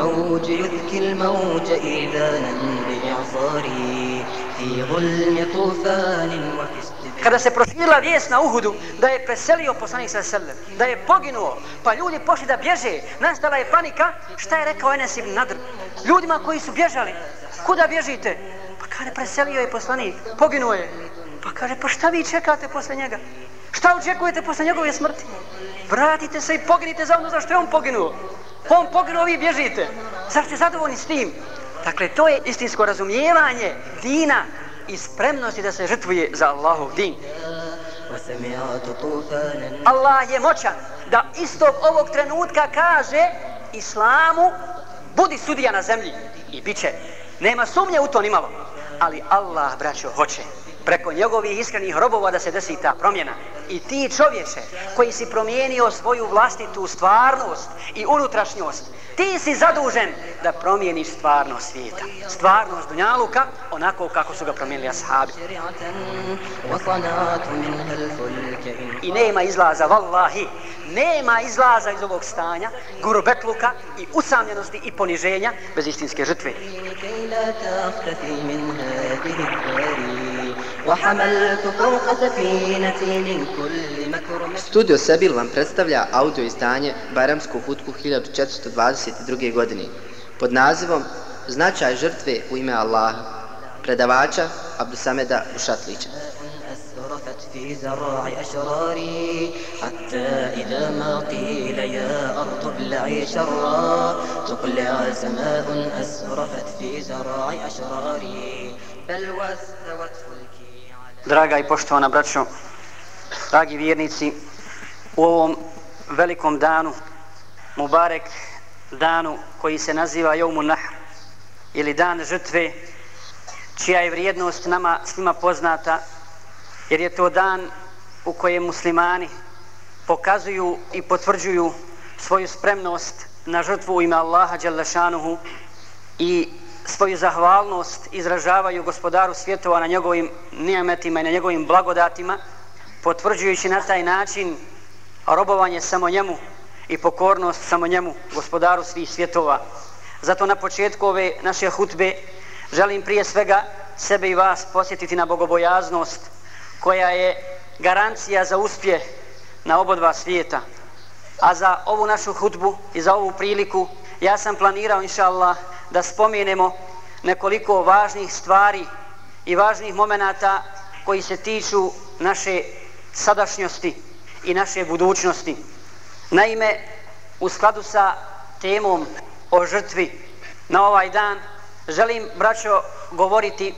الموج يذكي الموج إذانا بإعصاري في ظلم طوفان وفي Kada se proširila vijest na Uhudu da je preselio poslanik sa selem, da je poginuo, pa ljudi pošli da bježe, nastala je panika, šta je rekao Enes ibn Nadr? Ljudima koji su bježali, kuda bježite? Pa kaže, preselio je poslanik, poginuo je. Pa kaže, pa šta vi čekate posle njega? Šta očekujete posle njegove smrti? Vratite se i poginite za ono za što je on poginuo. On poginuo, vi bježite. Zar ste zadovoljni s tim? Dakle, to je istinsko razumijevanje dina i spremnosti da se žrtvuje za Allahov din. Allah je moćan da istog ovog trenutka kaže Islamu budi sudija na zemlji i bit će. Nema sumnje u to nimalo. Ali Allah, braćo, hoće preko njegovih iskrenih robova da se desi ta promjena. I ti čovječe koji si promijenio svoju vlastitu stvarnost i unutrašnjost, ti si zadužen da promijeniš stvarnost svijeta. Stvarnost Dunjaluka onako kako su ga promijenili ashabi. I nema izlaza, vallahi, nema izlaza iz ovog stanja, gurubetluka i usamljenosti i poniženja bez istinske žrtve. Studio Sebil vam predstavlja audio izdanje Bajramsku hutku 1422. godine pod nazivom Značaj žrtve u ime Allaha predavača Abdusameda Bušatlića. في زراع أشراري حتى إذا ما قيل يا أرض ابلعي شرا تقلع سماء أسرفت في زراع أشراري بل واستوت Draga i poštovana braćo, dragi vjernici, u ovom velikom danu, Mubarek, danu koji se naziva Jomu Nahr, ili dan žrtve, čija je vrijednost nama svima poznata, jer je to dan u kojem muslimani pokazuju i potvrđuju svoju spremnost na žrtvu u ime Allaha Đalešanuhu i svoju zahvalnost izražavaju gospodaru svjetova na njegovim nijametima i na njegovim blagodatima, potvrđujući na taj način robovanje samo njemu i pokornost samo njemu, gospodaru svih svjetova. Zato na početku ove naše hutbe želim prije svega sebe i vas posjetiti na bogobojaznost koja je garancija za uspjeh na obodva svijeta. A za ovu našu hutbu i za ovu priliku ja sam planirao, inša Allah, da spomenemo nekoliko važnih stvari i važnih momenata koji se tiču naše sadašnjosti i naše budućnosti. Naime, u skladu sa temom o žrtvi na ovaj dan, želim, braćo, govoriti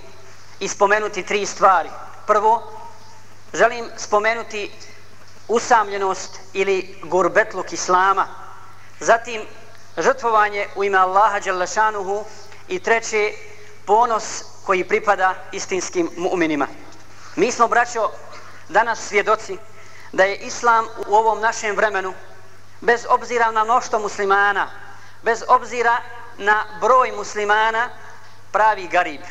i spomenuti tri stvari. Prvo, želim spomenuti usamljenost ili gurbetluk Islama. Zatim, žrtvovanje u ime Allaha Đalešanuhu i treće, ponos koji pripada istinskim mu'minima. Mi smo, braćo, danas svjedoci da je Islam u ovom našem vremenu, bez obzira na mnošto muslimana, bez obzira na broj muslimana, pravi garib.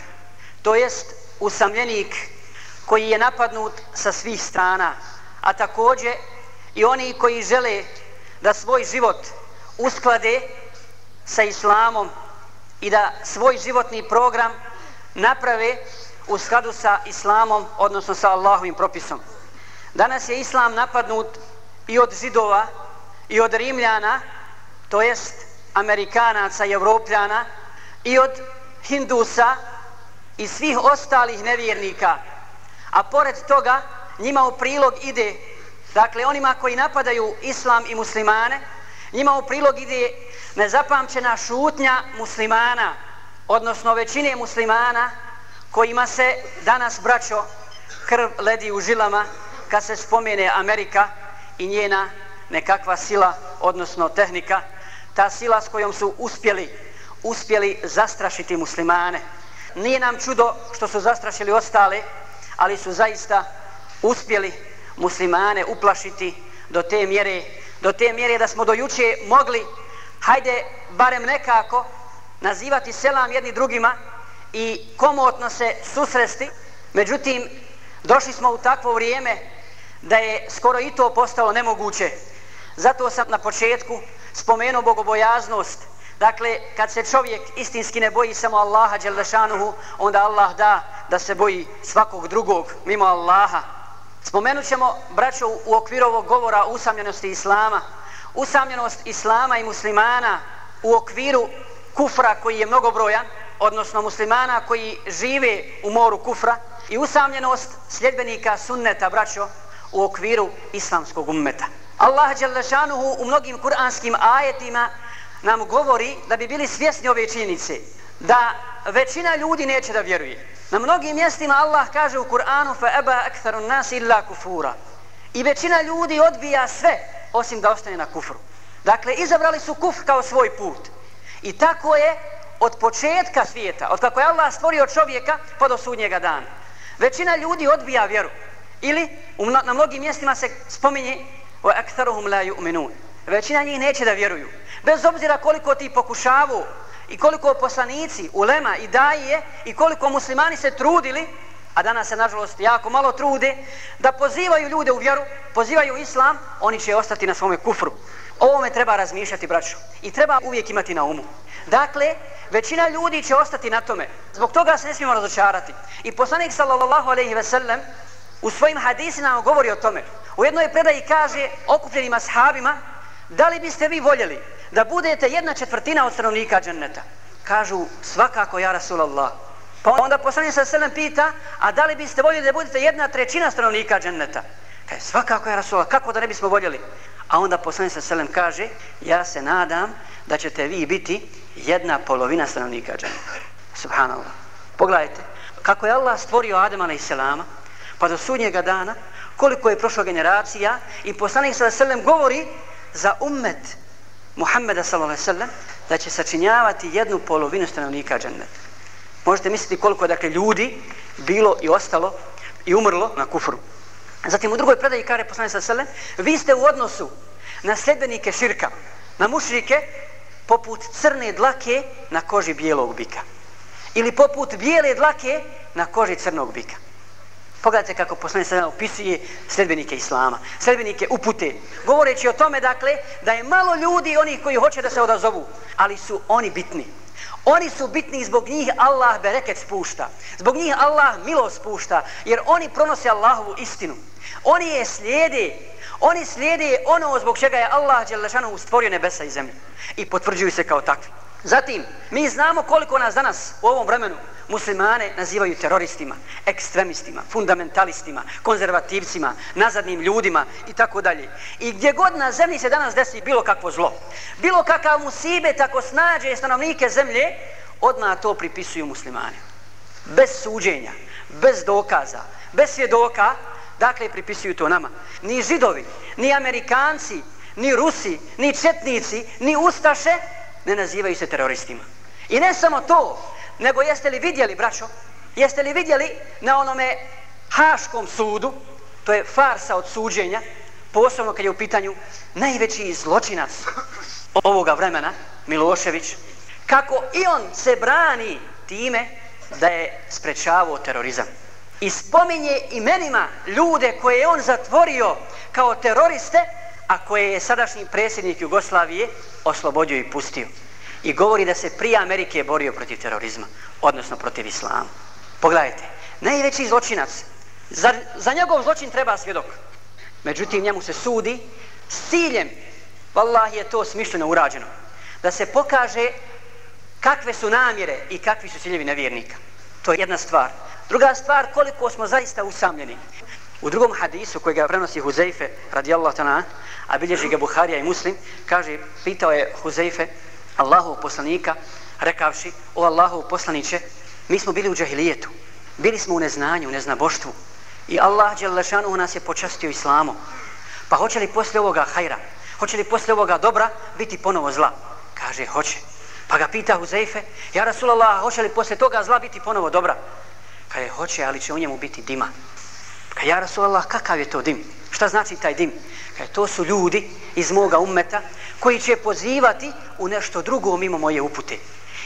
To jest usamljenik koji je napadnut sa svih strana, a takođe i oni koji žele da svoj život usklade sa islamom i da svoj životni program naprave u skladu sa islamom, odnosno sa Allahovim propisom. Danas je islam napadnut i od zidova i od rimljana, to jest amerikanaca i evropljana, i od hindusa i svih ostalih nevjernika. A pored toga njima u prilog ide, dakle onima koji napadaju islam i muslimane, njima u prilog ide nezapamćena šutnja muslimana, odnosno većine muslimana kojima se danas braćo krv ledi u žilama kad se spomene Amerika i njena nekakva sila, odnosno tehnika, ta sila s kojom su uspjeli, uspjeli zastrašiti muslimane. Nije nam čudo što su zastrašili ostale, ali su zaista uspjeli muslimane uplašiti do te mjere, do te mjere da smo do juče mogli hajde barem nekako nazivati selam jedni drugima i komotno se susresti. Međutim, došli smo u takvo vrijeme da je skoro i to postalo nemoguće. Zato sam na početku spomenuo bogobojaznost, Dakle, kad se čovjek istinski ne boji samo Allaha Đelešanuhu, onda Allah da da se boji svakog drugog mimo Allaha. Spomenut ćemo, braćo, u okviru ovog govora usamljenosti Islama, usamljenost Islama i muslimana u okviru kufra koji je mnogobrojan, odnosno muslimana koji žive u moru kufra i usamljenost sljedbenika sunneta, braćo, u okviru islamskog ummeta. Allah Đalešanuhu u mnogim kuranskim ajetima nam govori da bi bili svjesni ove činjenice, da većina ljudi neće da vjeruje. Na mnogim mjestima Allah kaže u Kur'anu fa eba aktharu nas illa kufura. I većina ljudi odbija sve osim da ostane na kufru. Dakle, izabrali su kufr kao svoj put. I tako je od početka svijeta, od kako je Allah stvorio čovjeka pa do sudnjega dana. Većina ljudi odbija vjeru. Ili na mnogim mjestima se spominje wa aktharuhum la yu'minun. Većina njih neće da vjeruju. Bez obzira koliko ti pokušavu i koliko poslanici, ulema i daje i koliko muslimani se trudili, a danas se nažalost jako malo trude, da pozivaju ljude u vjeru, pozivaju islam, oni će ostati na svome kufru. Ovome treba razmišljati, braćo. I treba uvijek imati na umu. Dakle, većina ljudi će ostati na tome. Zbog toga se ne smijemo razočarati. I poslanik sallallahu alaihi ve sellem u svojim hadisima govori o tome. U jednoj predaji kaže okupljenim ashabima, da li biste vi voljeli da budete jedna četvrtina od stanovnika dženneta? Kažu, svakako, ja Rasulallah. Pa onda poslanik sa selem pita, a da li biste voljeli da budete jedna trećina stanovnika dženneta? Kaže, svakako, ja Rasulallah, kako da ne bismo voljeli? A onda poslanik sa selem kaže, ja se nadam da ćete vi biti jedna polovina stanovnika dženneta. Subhanallah. Pogledajte, kako je Allah stvorio Adama na Iselama, pa do sudnjega dana, koliko je prošlo generacija i poslanik sa selem govori za ummet Muhammeda s.a.v. da će sačinjavati jednu polovinu stanovnika dženneta. Možete misliti koliko je dakle ljudi bilo i ostalo i umrlo na kufru. Zatim u drugoj predaji kare poslanik s.a.v. vi ste u odnosu na sljedbenike širka, na mušrike, poput crne dlake na koži bijelog bika. Ili poput bijele dlake na koži crnog bika. Pogledajte kako poslanik sada opisuje sledbenike Islama, sledbenike upute, govoreći o tome, dakle, da je malo ljudi onih koji hoće da se odazovu, ali su oni bitni. Oni su bitni zbog njih Allah bereket spušta. Zbog njih Allah milo spušta, jer oni pronose Allahovu istinu. Oni je slijede, oni slijede ono zbog čega je Allah Đelešanu stvorio nebesa i zemlju. I potvrđuju se kao takvi. Zatim, mi znamo koliko nas danas u ovom vremenu muslimane nazivaju teroristima, ekstremistima, fundamentalistima, konzervativcima, nazadnim ljudima i tako dalje. I gdje god na zemlji se danas desi bilo kakvo zlo, bilo kakav musibe tako snađe stanovnike zemlje, odmah to pripisuju muslimane. Bez suđenja, bez dokaza, bez svjedoka, dakle pripisuju to nama. Ni židovi, ni amerikanci, ni rusi, ni četnici, ni ustaše, ne nazivaju se teroristima. I ne samo to, nego jeste li vidjeli, braćo, jeste li vidjeli na onome Haškom sudu, to je farsa od suđenja, posebno kad je u pitanju najveći zločinac ovoga vremena, Milošević, kako i on se brani time da je sprečavao terorizam. I spominje imenima ljude koje je on zatvorio kao teroriste, a koje je sadašnji predsjednik Jugoslavije oslobodio i pustio. I govori da se prije Amerike borio protiv terorizma, odnosno protiv islama. Pogledajte, najveći zločinac, za, za njegov zločin treba svjedok. Međutim, njemu se sudi s ciljem, vallahi je to smišljeno urađeno, da se pokaže kakve su namjere i kakvi su ciljevi nevjernika. To je jedna stvar. Druga stvar, koliko smo zaista usamljeni. U drugom hadisu koji ga prenosi Huzeife radijallahu ta'ala, a bilježi ga Buharija i Muslim, kaže, pitao je Huzeife, Allahov poslanika, rekavši, o Allahov poslaniće, mi smo bili u džahilijetu, bili smo u neznanju, u neznaboštvu, i Allah Đelešanu nas je počastio islamom Pa hoće li posle ovoga hajra, hoće li posle ovoga dobra biti ponovo zla? Kaže, hoće. Pa ga pita Huzeife, ja Rasulallah, hoće li posle toga zla biti ponovo dobra? Kaže, hoće, ali će u njemu biti dima. Kaj, ja Rasulallah, kakav je to dim? Šta znači taj dim? Kaj, to su ljudi iz moga ummeta koji će pozivati u nešto drugo mimo moje upute.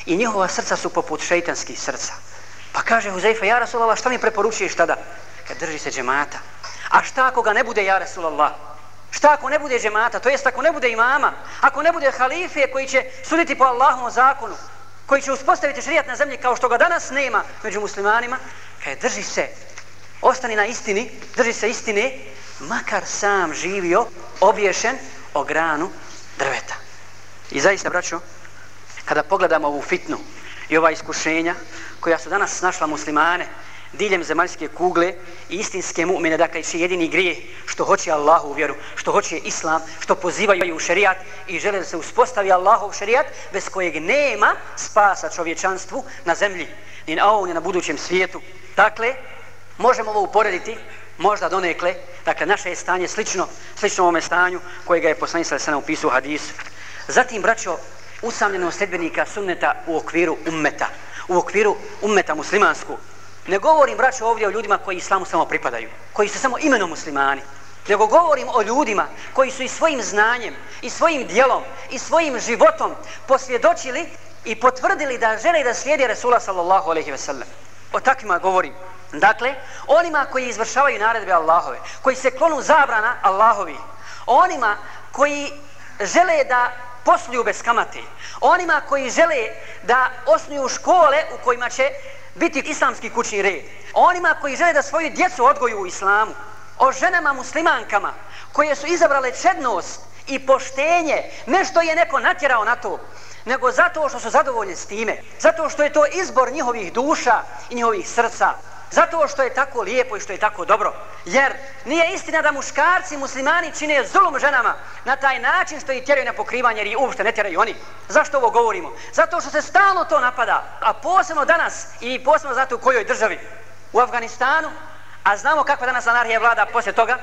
I njihova srca su poput šeitanskih srca. Pa kaže Huzeifa, ja Rasulallah, šta mi preporučuješ tada? Kad drži se džemata. A šta ako ga ne bude, ja Rasulallah? Šta ako ne bude džemata, to jest ako ne bude imama, ako ne bude halife koji će suditi po Allahovom zakonu, koji će uspostaviti šrijat na zemlji kao što ga danas nema među muslimanima, kaj drži se, ostani na istini, drži se istine, makar sam živio obješen o granu drveta. I zaista, braćo, kada pogledamo ovu fitnu i ova iskušenja koja su danas našla muslimane, diljem zemaljske kugle i istinske mu'mine, dakle, će jedini grije što hoće Allahu u vjeru, što hoće Islam, što pozivaju u šerijat i žele da se uspostavi Allahov šerijat bez kojeg nema spasa čovječanstvu na zemlji, ni na ovom, ni na budućem svijetu. Dakle, možemo ovo uporediti, možda donekle, dakle, naše je stanje slično, slično ovome stanju kojega je poslanica se nam upisao u hadisu. Zatim, braćo, usamljeno sledbenika sunneta u okviru ummeta, u okviru ummeta muslimanskog. Ne govorim, braćo, ovdje o ljudima koji islamu samo pripadaju, koji su samo imenom muslimani, nego govorim o ljudima koji su i svojim znanjem, i svojim dijelom, i svojim životom posvjedočili i potvrdili da žele da slijedi Resula sallallahu alaihi ve sellem. O takvima govorim. Dakle, onima koji izvršavaju naredbe Allahove, koji se klonu zabrana Allahovi, onima koji žele da posluju bez kamate, onima koji žele da osnuju škole u kojima će biti islamski kućni red. Onima koji žele da svoju djecu odgoju u islamu. O ženama muslimankama koje su izabrale čednost i poštenje. ne što je neko natjerao na to. Nego zato što su zadovoljni s time. Zato što je to izbor njihovih duša i njihovih srca. Zato što je tako lijepo i što je tako dobro. Jer nije istina da muškarci muslimani čine zulum ženama na taj način što ih tjeraju na pokrivanje jer ih uopšte ne tjeraju oni. Zašto ovo govorimo? Zato što se stalno to napada. A posebno danas i posebno zato u kojoj državi? U Afganistanu. A znamo kakva danas anarhija vlada poslije toga?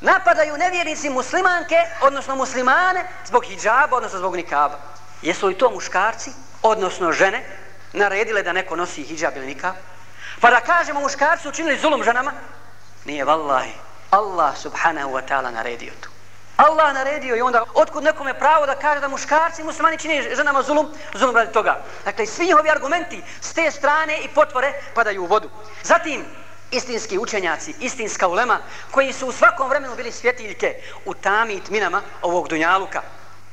Napadaju nevjernici muslimanke, odnosno muslimane, zbog hijaba, odnosno zbog nikaba. Jesu li to muškarci, odnosno žene, naredile da neko nosi hijab ili nikab? Pa da kažemo muškarci učinili zulum ženama? Nije vallahi. Allah subhanahu wa ta'ala naredio to. Allah naredio i onda otkud nekome pravo da kaže da muškarci i muslimani čini ženama zulum, zulum radi toga. Dakle, svi njihovi argumenti s te strane i potvore padaju u vodu. Zatim, istinski učenjaci, istinska ulema, koji su u svakom vremenu bili svjetiljke u tami i tminama ovog dunjaluka.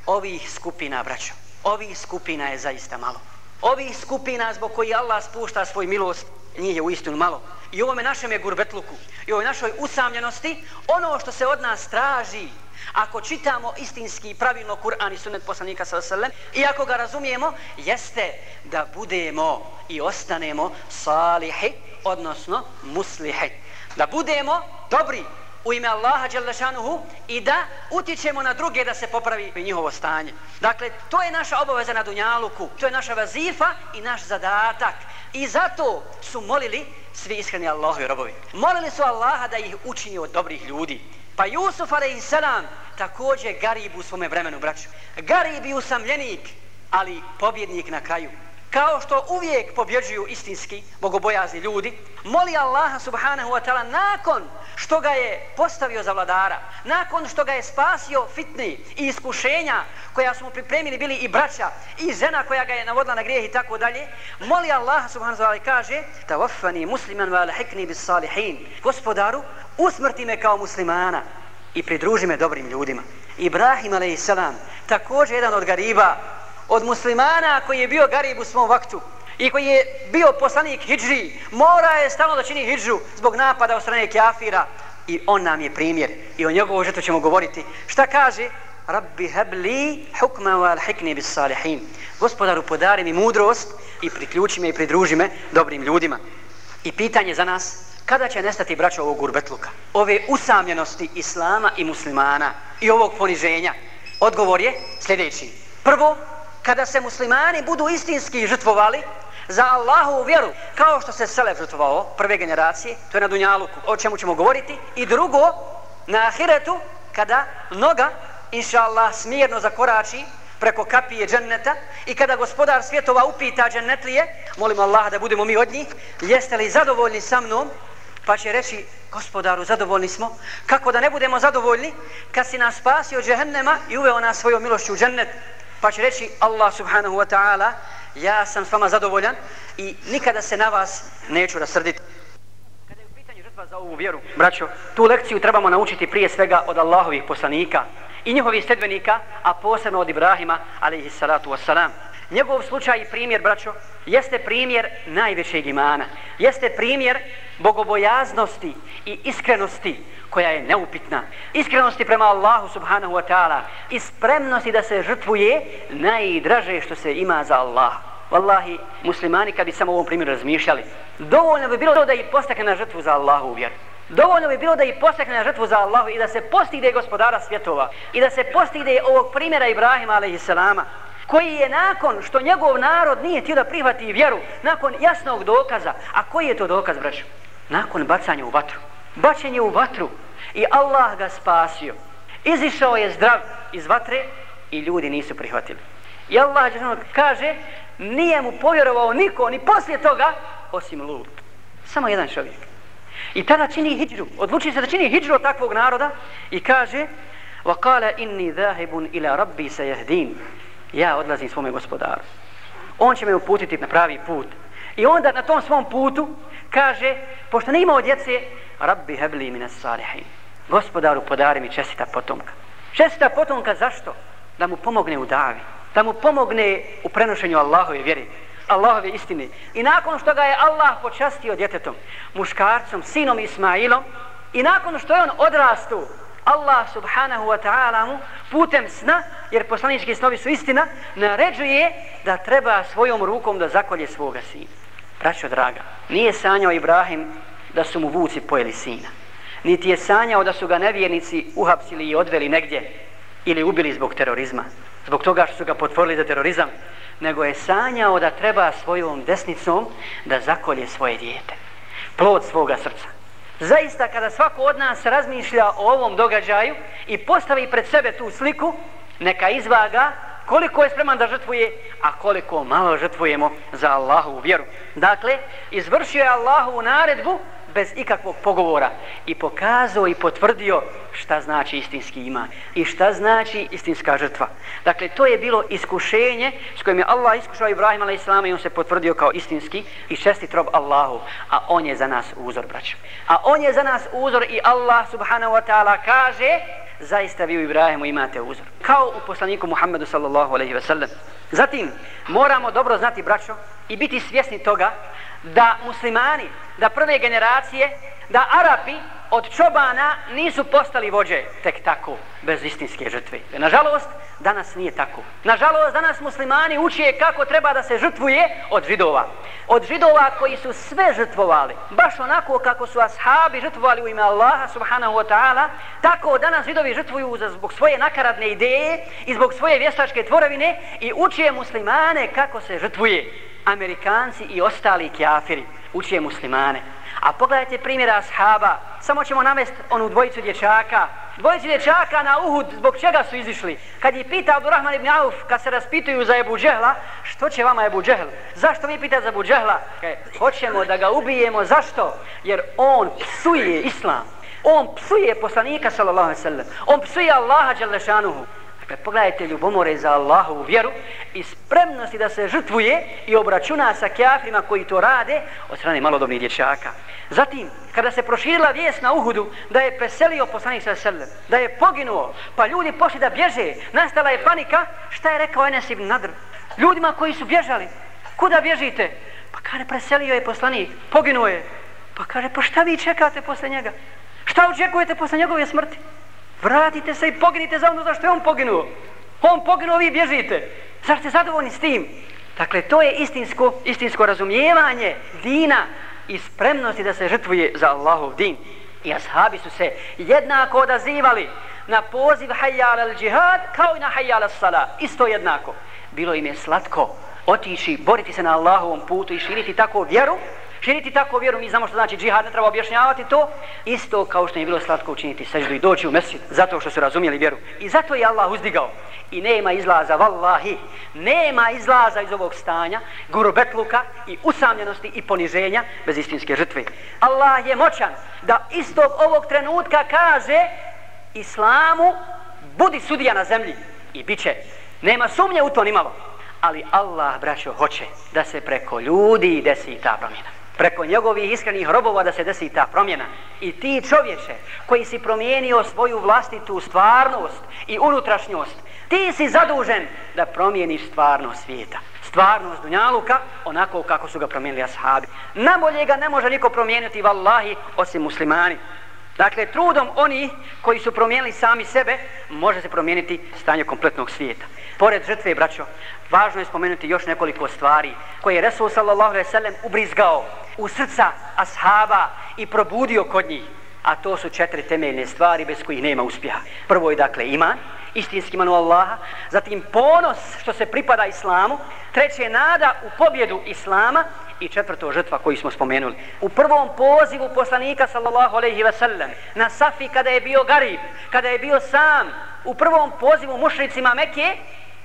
Ovih skupina, braćo, ovih skupina je zaista malo. Ovih skupina zbog koji Allah spušta svoj milost njih je u istinu malo. I ovome našem je gurbetluku, i ovoj našoj usamljenosti, ono što se od nas traži, ako čitamo istinski i pravilno Kur'an i sunet poslanika s.a.v. i ako ga razumijemo, jeste da budemo i ostanemo salihi, odnosno muslihi. Da budemo dobri u ime Allaha Đelešanuhu i da utječemo na druge da se popravi njihovo stanje. Dakle, to je naša obaveza na Dunjaluku, to je naša vazifa i naš zadatak. I zato su molili svi iskreni Allahovi robovi. Molili su Allaha da ih učini od dobrih ljudi. Pa Jusuf a.s. također garib u svome vremenu, braću. Garib i usamljenik, ali pobjednik na kraju kao što uvijek pobjeđuju istinski bogobojazni ljudi, moli Allaha subhanahu wa ta'ala nakon što ga je postavio za vladara, nakon što ga je spasio fitni i iskušenja koja su mu pripremili bili i braća i žena koja ga je navodila na grijeh i tako dalje, moli Allaha subhanahu wa ta'ala kaže Tawaffani musliman wa alhikni bis salihin gospodaru, usmrti me kao muslimana i pridruži me dobrim ljudima. Ibrahim a.s. također jedan od gariba od muslimana koji je bio garib u svom vaktu i koji je bio poslanik hijđri, mora je stalno da čini hijđu zbog napada od strane kjafira i on nam je primjer i o njegovu žetu ćemo govoriti. Šta kaže? Rabbi hebli hukma wal hikni bis salihin. Gospodaru podari mi mudrost i priključi me i pridruži me dobrim ljudima. I pitanje za nas, kada će nestati braćo ovog gurbetluka? Ove usamljenosti islama i muslimana i ovog poniženja? Odgovor je sljedeći. Prvo, kada se muslimani budu istinski žrtvovali za Allahu vjeru, kao što se Selef žrtvovao, prve generacije, to je na Dunjaluku, o čemu ćemo govoriti, i drugo, na Ahiretu, kada noga, inša Allah, smirno zakorači preko kapije dženneta i kada gospodar svjetova upita džennetlije, molim Allah da budemo mi od njih, jeste li zadovoljni sa mnom, pa će reći, gospodaru, zadovoljni smo, kako da ne budemo zadovoljni? Kad si nas spasio džehennema i uveo nas svojom milošću u džennet, pa će reći Allah subhanahu wa ta'ala ja sam s vama zadovoljan i nikada se na vas neću rasrditi. Kada je u pitanju žrtva za ovu vjeru. Braćo, tu lekciju trebamo naučiti prije svega od Allahovih poslanika i njihovih sedbenika, a posebno od Ibrahima, alaihi salatu wassalam. Njegov slučaj i primjer, braćo, jeste primjer najvećeg imana. Jeste primjer bogobojaznosti i iskrenosti koja je neupitna. Iskrenosti prema Allahu subhanahu wa ta'ala i spremnosti da se žrtvuje najdraže što se ima za Allah. Wallahi, muslimani kad bi samo u ovom primjeru razmišljali, dovoljno bi bilo da i postakne na žrtvu za Allahu u vjeru. Dovoljno bi bilo da i postakne na žrtvu za Allahu i da se postigne gospodara svjetova i da se postigne ovog primjera Ibrahima alaihissalama koji je nakon što njegov narod nije htio da prihvati vjeru, nakon jasnog dokaza, a koji je to dokaz, braću? Nakon bacanja u vatru. Bačenje u vatru i Allah ga spasio. Izišao je zdrav iz vatre i ljudi nisu prihvatili. I Allah kaže, nije mu povjerovao niko, ni poslije toga, osim Lut. Samo jedan čovjek. I tada čini hijđru, odluči se da čini hijđru od takvog naroda i kaže, وَقَالَ إِنِّي ذَاهِبٌ إِلَى رَبِّي سَيَهْدِينَ Ja odlazim svome gospodaru. On će me uputiti na pravi put. I onda na tom svom putu kaže, pošto ne imao djece, Rabbi hebli mine salihin. Gospodaru podari mi čestita potomka. Čestita potomka zašto? Da mu pomogne u davi. Da mu pomogne u prenošenju Allahove vjeri. Allahove istine. I nakon što ga je Allah počastio djetetom, muškarcom, sinom Ismailom, i nakon što je on odrastu, Allah subhanahu wa ta'ala mu putem sna, jer poslanički snovi su istina, naređuje da treba svojom rukom da zakolje svoga sina. Braćo draga, nije sanjao Ibrahim da su mu vuci pojeli sina. Niti je sanjao da su ga nevjernici uhapsili i odveli negdje ili ubili zbog terorizma. Zbog toga što su ga potvorili za terorizam. Nego je sanjao da treba svojom desnicom da zakolje svoje dijete. Plod svoga srca. Zaista kada svako od nas razmišlja o ovom događaju i postavi pred sebe tu sliku, neka izvaga koliko je spreman da žrtvuje, a koliko malo žrtvujemo za Allahovu vjeru. Dakle, izvršio je Allahovu naredbu bez ikakvog pogovora i pokazao i potvrdio šta znači istinski iman i šta znači istinska žrtva. Dakle, to je bilo iskušenje s kojim je Allah iskušao Ibrahim a.s. i on se potvrdio kao istinski i čestit rob Allahu, a on je za nas uzor, braćo. A on je za nas uzor i Allah subhanahu wa ta'ala kaže zaista vi u Ibrahimu imate uzor. Kao u poslaniku Muhammedu sallallahu alaihi ve sellem. Zatim, moramo dobro znati, braćo, i biti svjesni toga da muslimani, da prve generacije, da Arapi od čobana nisu postali vođe tek tako, bez istinske žrtve. Nažalost, danas nije tako. Nažalost, danas muslimani uče kako treba da se žrtvuje od židova. Od židova koji su sve žrtvovali, baš onako kako su ashabi žrtvovali u ime Allaha subhanahu wa ta'ala, tako danas židovi žrtvuju zbog svoje nakaradne ideje i zbog svoje vještačke tvorevine i uče muslimane kako se žrtvuje. Amerikanci i ostali kjafiri uče muslimane. A pogledajte primjera ashaba. Samo ćemo navesti onu dvojicu dječaka. Dvojicu dječaka na Uhud, zbog čega su izišli? Kad je pitao Abdurrahman ibn Auf, kad se raspituju za Ebu Džehla, što će vama Ebu Džehl? Zašto vi pitate za Ebu Džehla? Hoćemo da ga ubijemo, zašto? Jer on psuje islam. On psuje poslanika, sallallahu alaihi sallam. On psuje Allaha, dželešanuhu. Dakle, pogledajte ljubomore za Allahovu vjeru i spremnosti da se žrtvuje i obračuna sa kjafrima koji to rade od strane malodobnih dječaka. Zatim, kada se proširila vijest na Uhudu da je preselio poslanik sa selem, da je poginuo, pa ljudi pošli da bježe, nastala je panika, šta je rekao Enes ibn Nadr? Ljudima koji su bježali, kuda bježite? Pa kaže, preselio je poslanik, poginuo je. Pa kaže, pa šta vi čekate posle njega? Šta očekujete posle njegove smrti? Vratite se i poginite za ono za što je on poginuo. On poginuo, vi bježite. Zar ste zadovoljni s tim? Dakle, to je istinsko, istinsko razumijevanje dina i spremnosti da se žrtvuje za Allahov din. I ashabi su se jednako odazivali na poziv hajjal al džihad kao i na hajjal al sala. Isto jednako. Bilo im je slatko otići, boriti se na Allahovom putu i širiti tako vjeru činiti tako vjeru, mi znamo što znači džihad, ne treba objašnjavati to, isto kao što je bilo slatko učiniti seždu i doći u mesjid, zato što su razumjeli vjeru. I zato je Allah uzdigao. I nema izlaza, vallahi, nema izlaza iz ovog stanja, gurubetluka i usamljenosti i poniženja bez istinske žrtve. Allah je moćan da istog ovog trenutka kaže Islamu, budi sudija na zemlji i bit će. Nema sumnje u to nimalo. Ali Allah, braćo, hoće da se preko ljudi desi ta promjena preko njegovih iskrenih robova da se desi ta promjena. I ti čovječe koji si promijenio svoju vlastitu stvarnost i unutrašnjost, ti si zadužen da promijeniš stvarnost svijeta. Stvarnost Dunjaluka onako kako su ga promijenili ashabi. Nabolje ga ne može niko promijeniti, vallahi, osim muslimani. Dakle, trudom oni koji su promijenili sami sebe, može se promijeniti stanje kompletnog svijeta. Pored žrtve, braćo, važno je spomenuti još nekoliko stvari koje je Resul sallallahu alaihi sallam ubrizgao u srca ashaba i probudio kod njih. A to su četiri temeljne stvari bez kojih nema uspjeha. Prvo je dakle iman, istinski iman u Allaha, zatim ponos što se pripada islamu, treće je nada u pobjedu islama i četvrto žrtva koju smo spomenuli. U prvom pozivu poslanika sallallahu alejhi ve sellem na Safi kada je bio garib, kada je bio sam, u prvom pozivu mušricima Mekke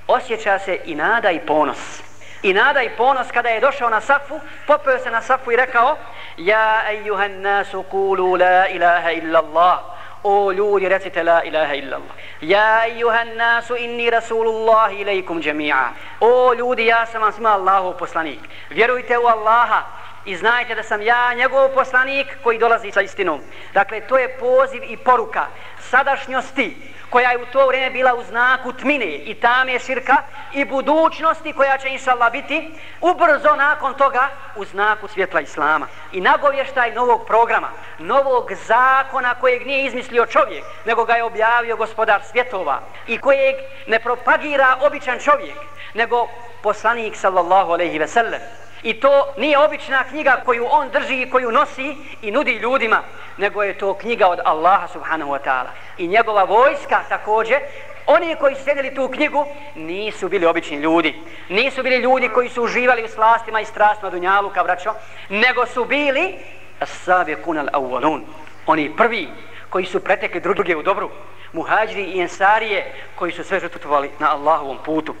osjeća se i nada i ponos. I nada i ponos kada je došao na Safu, popeo se na Safu i rekao: "Ja ejuhan nasu kulu la ilaha illa Allah." O ljudi, recite la ilaha illallah. Ja ejuhan nasu inni rasulullah ilaikum jami'a. O ljudi, ja sam vam svima Allahov poslanik. Vjerujte u Allaha i znajte da sam ja njegov poslanik koji dolazi sa istinom. Dakle, to je poziv i poruka sadašnjosti koja je u to vrijeme bila u znaku tmine i tame širka i budućnosti koja će inšallah biti ubrzo nakon toga u znaku svjetla Islama. I nagovještaj novog programa, novog zakona kojeg nije izmislio čovjek, nego ga je objavio gospodar svjetova i kojeg ne propagira običan čovjek, nego poslanik sallallahu alaihi ve sellem. I to nije obična knjiga koju on drži i koju nosi i nudi ljudima, nego je to knjiga od Allaha subhanahu wa ta'ala. I njegova vojska također, oni koji su sjedili tu knjigu, nisu bili obični ljudi. Nisu bili ljudi koji su uživali u slastima i strastima dunjaluka, braćo, nego su bili as-sabi kunal awwalun. Oni prvi koji su pretekli druge u dobru. Muhađiri i ensarije koji su sve žrtvovali na Allahovom putu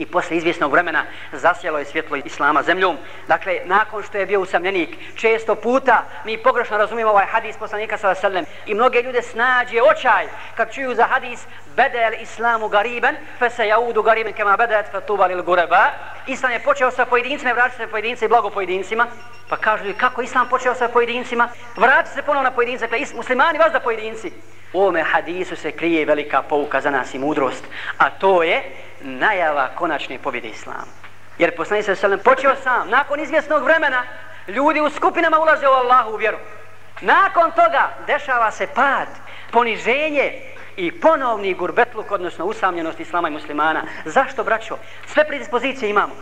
i posle izvjesnog vremena zasjelo je svjetlo Islama zemljom. Dakle, nakon što je bio usamljenik, često puta mi pogrešno razumijemo ovaj hadis poslanika sallallahu alejhi ve sellem i mnoge ljude snađe očaj kad čuju za hadis bedel islamu gariban fa se jaudu gariben kema bedet fe tuba lil gureba Islam je počeo sa pojedincima, vraća se pojedince i blago pojedincima. Pa kažu li kako Islam počeo sa pojedincima? Vraća se ponovno na pojedince, dakle, muslimani vas da pojedinci. U ovome hadisu se krije velika pouka za nas i mudrost, a to je najava konačne pobjede islama. Jer poslanik se sallam počeo sam, nakon izvjesnog vremena, ljudi u skupinama ulaze u Allahu u vjeru. Nakon toga dešava se pad, poniženje i ponovni gurbetluk, odnosno usamljenost islama i muslimana. Zašto, braćo? Sve predispozicije imamo.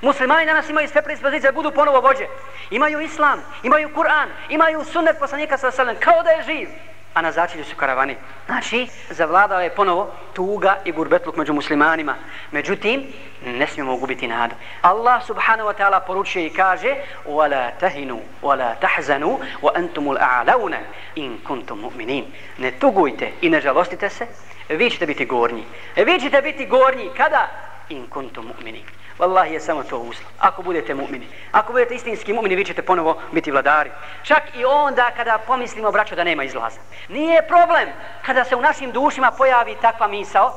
Muslimani danas imaju sve predispozicije da budu ponovo vođe. Imaju islam, imaju Kur'an, imaju sunnet poslanika sa sallam, kao da je živ a na začelju su karavani. Znači, zavladala je ponovo tuga i gurbetluk među muslimanima. Međutim, ne smijemo gubiti nadu. Allah subhanahu wa ta'ala poručuje i kaže وَلَا تَهِنُوا وَلَا تَحْزَنُوا وَأَنْتُمُ الْأَعْلَوْنَ إِن كُنْتُمْ مُؤْمِنِينَ Ne tugujte i ne žalostite se, vi ćete biti gornji. Vi ćete biti gornji kada? In kuntum mu'mini. Wallahi je samo to uslov. Ako budete mu'mini, ako budete istinski mu'mini, vi ćete ponovo biti vladari. Čak i onda kada pomislimo, braćo, da nema izlaza. Nije problem kada se u našim dušima pojavi takva misao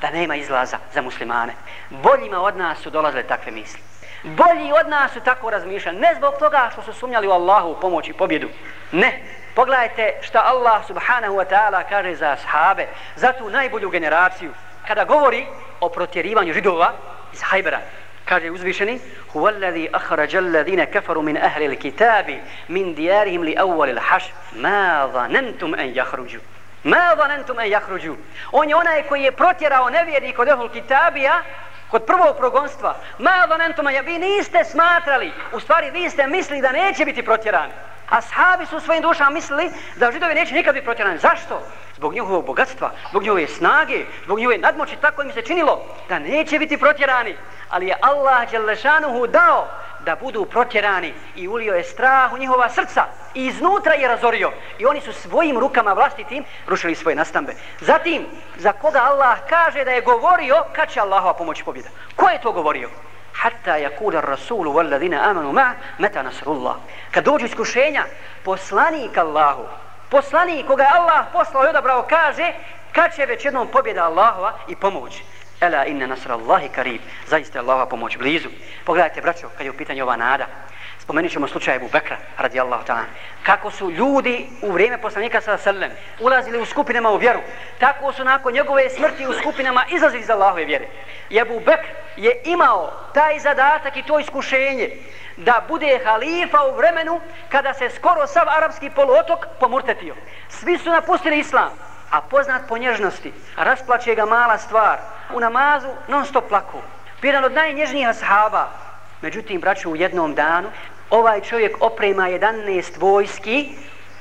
da nema izlaza za muslimane. Boljima od nas su dolazile takve misli. Bolji od nas su tako razmišljali. Ne zbog toga što su sumnjali u Allahu u pomoć i pobjedu. Ne. Pogledajte šta Allah subhanahu wa ta'ala kaže za ashabe, za tu najbolju generaciju. Kada govori o protjerivanju židova, iz Hajbera. Kaže uzvišeni, huwa alladhi akhraja alladhina kafaru min ahli alkitabi min diyarihim li awwal alhash ma dhanantum an yakhruju. Ma dhanantum an yakhruju. On je onaj koji je protjerao nevjernike od ahlul kitabija kod prvog progonstva. Ma vanentoma, ja, vi niste smatrali, u stvari vi ste mislili da neće biti protjerani. Ashabi su svojim dušama mislili da židovi neće nikad biti protjerani. Zašto? Zbog njihovog bogatstva, zbog njihove snage, zbog njihove nadmoći, tako im se činilo da neće biti protjerani. Ali je Allah Đelešanuhu dao da budu protjerani i ulio je strah u njihova srca i iznutra je razorio. I oni su svojim rukama vlastitim rušili svoje nastambe. Zatim, za koga Allah kaže da je govorio kad će Allahova pomoć pobjeda? Ko je to govorio? hatta yakula ar-rasulu wal ladina amanu ma mata nasrullah kad dođu iskušenja poslanik Allahu poslanik koga je Allah poslao i odabrao kaže kad će već jednom pobjeda Allahova i pomoć Ela inna nasra Allahi karib. Zaista je Allahova pomoć blizu. Pogledajte, braćo, kad je u pitanju ova nada. Spomenut ćemo slučaj Ebu Bekra, radijallahu ta'ala. Kako su ljudi u vrijeme poslanika sa sallam ulazili u skupinama u vjeru, tako su nakon njegove smrti u skupinama izlazili iz Allahove vjere. I Ebu Bekr je imao taj zadatak i to iskušenje da bude halifa u vremenu kada se skoro sav arapski poluotok pomurtetio. Svi su napustili islam, a poznat po nježnosti, rasplaće ga mala stvar, u namazu non stop plaku. Jedan od najnježnijih ashaba, međutim, braću, u jednom danu, ovaj čovjek oprema 11 vojski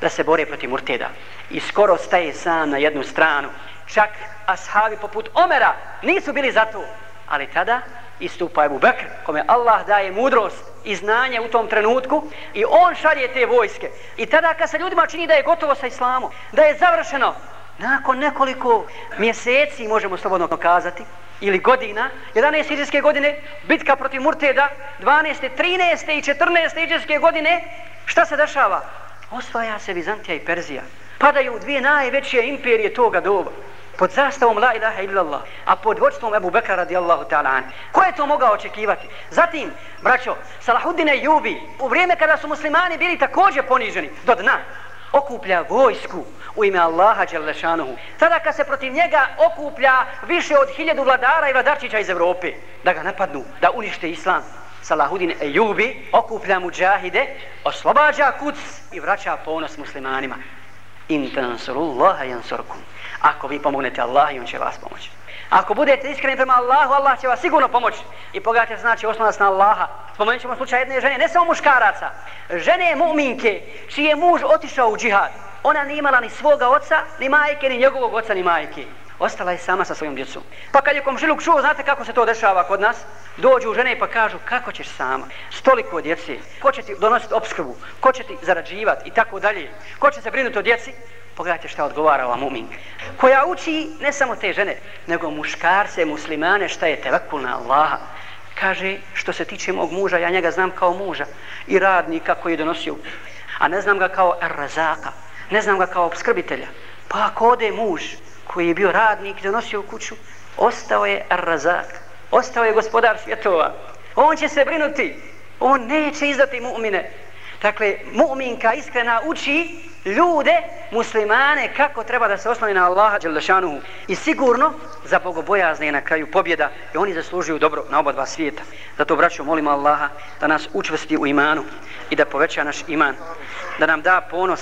da se bore protiv murteda. I skoro staje sam na jednu stranu. Čak ashabi poput Omera nisu bili za to. Ali tada istupa Ebu Bekr, kome Allah daje mudrost i znanje u tom trenutku i on šalje te vojske. I tada kad se ljudima čini da je gotovo sa islamom, da je završeno, nakon nekoliko mjeseci, možemo slobodno kazati, ili godina, 11. iđeske godine, bitka protiv Murteda, 12. 13. i 14. iđeske godine, šta se dešava? Osvaja se Bizantija i Perzija. Padaju dvije najveće imperije toga doba pod zastavom la ilaha illallah, a pod vođstvom Ebu Bekra radijallahu ta'ala an. Ko je to mogao očekivati? Zatim, braćo, Salahuddin Jubi, u vrijeme kada su muslimani bili također poniženi, do dna, okuplja vojsku u ime Allaha Đalešanuhu. Tada kad se protiv njega okuplja više od hiljadu vladara i vladarčića iz Evrope, da ga napadnu, da unište islam, Salahudin Ejubi okuplja muđahide, oslobađa kuc i vraća ponos muslimanima. In tansurullaha jansurkum. Ako vi pomognete Allah, on će vas pomoći. Ako budete iskreni prema Allahu, Allah će vas sigurno pomoći. I pogledajte, znači, osnovac na Allaha. Spomenut ćemo slučaj jedne žene, ne samo muškaraca. Žene mu'minke, čiji je muž otišao u džihad. Ona nije imala ni svoga oca, ni majke, ni njegovog oca, ni majke. Ostala je sama sa svojom djecom. Pa kad je komšiluk čuo, znate kako se to dešava kod nas? Dođu žene pa kažu, kako ćeš sama? Stoliko djece. Ko će ti donositi obskrbu? Ko će ti zarađivati? I tako dalje. Ko će se brinuti o djeci? Pogledajte šta odgovara ova mumin. Koja uči ne samo te žene, nego muškarce, muslimane, šta je tevakul na Allaha. Kaže, što se tiče mog muža, ja njega znam kao muža i radnika koji je donosio. A ne znam ga kao razaka, ne znam ga kao obskrbitelja. Pa ako ode muž koji je bio radnik i donosio u kuću, ostao je razak, ostao je gospodar svjetova. On će se brinuti, on neće izdati mu'mine. Dakle, mu'minka iskrena uči ljude, muslimane, kako treba da se osloni na Allaha Đelešanuhu. I sigurno za bogobojazne na kraju pobjeda i oni zaslužuju dobro na oba dva svijeta. Zato, braćo, molimo Allaha da nas učvrsti u imanu i da poveća naš iman, da nam da ponos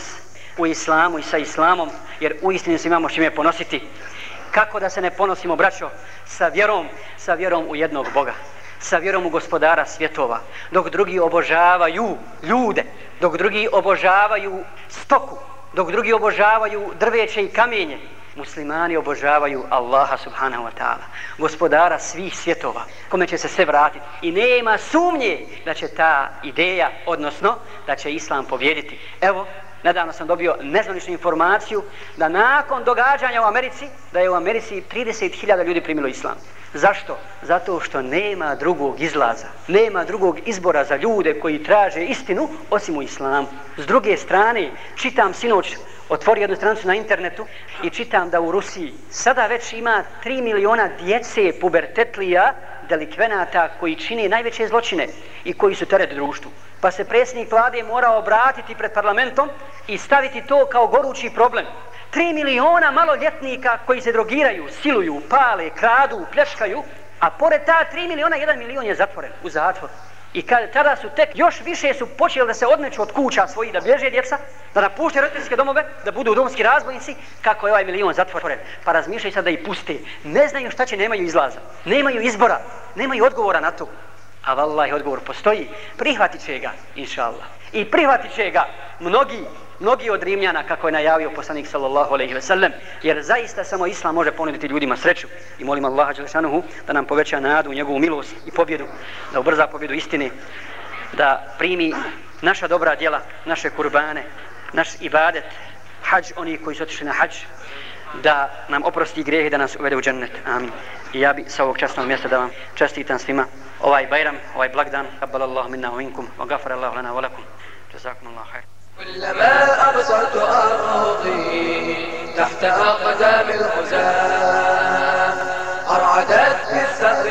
u islamu i sa islamom, jer u istinu se imamo čime ponositi. Kako da se ne ponosimo, braćo, sa vjerom, sa vjerom u jednog Boga sa vjerom u gospodara svjetova, dok drugi obožavaju ljude, dok drugi obožavaju stoku, dok drugi obožavaju drveće i kamenje, muslimani obožavaju Allaha subhanahu wa ta'ala, gospodara svih svjetova, kome će se sve vratiti. I nema sumnje da će ta ideja, odnosno da će Islam pobjediti. Evo, nedavno sam dobio nezvaničnu informaciju da nakon događanja u Americi, da je u Americi 30.000 ljudi primilo Islam. Zašto? Zato što nema drugog izlaza, nema drugog izbora za ljude koji traže istinu osim u islamu. S druge strane, čitam sinoć, otvori jednu stranicu na internetu i čitam da u Rusiji sada već ima 3 miliona djece pubertetlija delikvenata koji čine najveće zločine i koji su teret društvu. Pa se predsjednik vlade mora obratiti pred parlamentom i staviti to kao gorući problem. 3 miliona maloljetnika koji se drogiraju, siluju, pale, kradu, pljačkaju, a pored ta 3 miliona, 1 milion je zatvoren u zatvor. I kad tada su tek još više su počeli da se odmeću od kuća svojih, da bježe djeca, da napušte roditeljske domove, da budu domski razbojnici, kako je ovaj milion zatvoren. Pa razmišljaju sad da ih puste. Ne znaju šta će, nemaju izlaza. Nemaju izbora, nemaju odgovora na to. A vallahi odgovor postoji. Prihvatit će ga, inša Allah. I prihvatit će ga mnogi mnogi od Rimljana, kako je najavio poslanik sallallahu alejhi ve sellem, jer zaista samo Islam može ponuditi ljudima sreću. I molim Allaha dželešanuhu da nam poveća nadu u njegovu milost i pobjedu, da ubrza pobjedu istine, da primi naša dobra djela, naše kurbane, naš ibadet, hađ, oni koji su otišli na hađ, da nam oprosti grehe da nas uvede u džennet. Amin. I ja bi sa ovog častnog mjesta da vam čestitam svima ovaj bajram, ovaj blagdan. Kabbalallahu minna wa minkum, wa gafara lana wa lakum. كلما أبصرت أرضي تحت أقدام الغزاة أرعدت بالثغر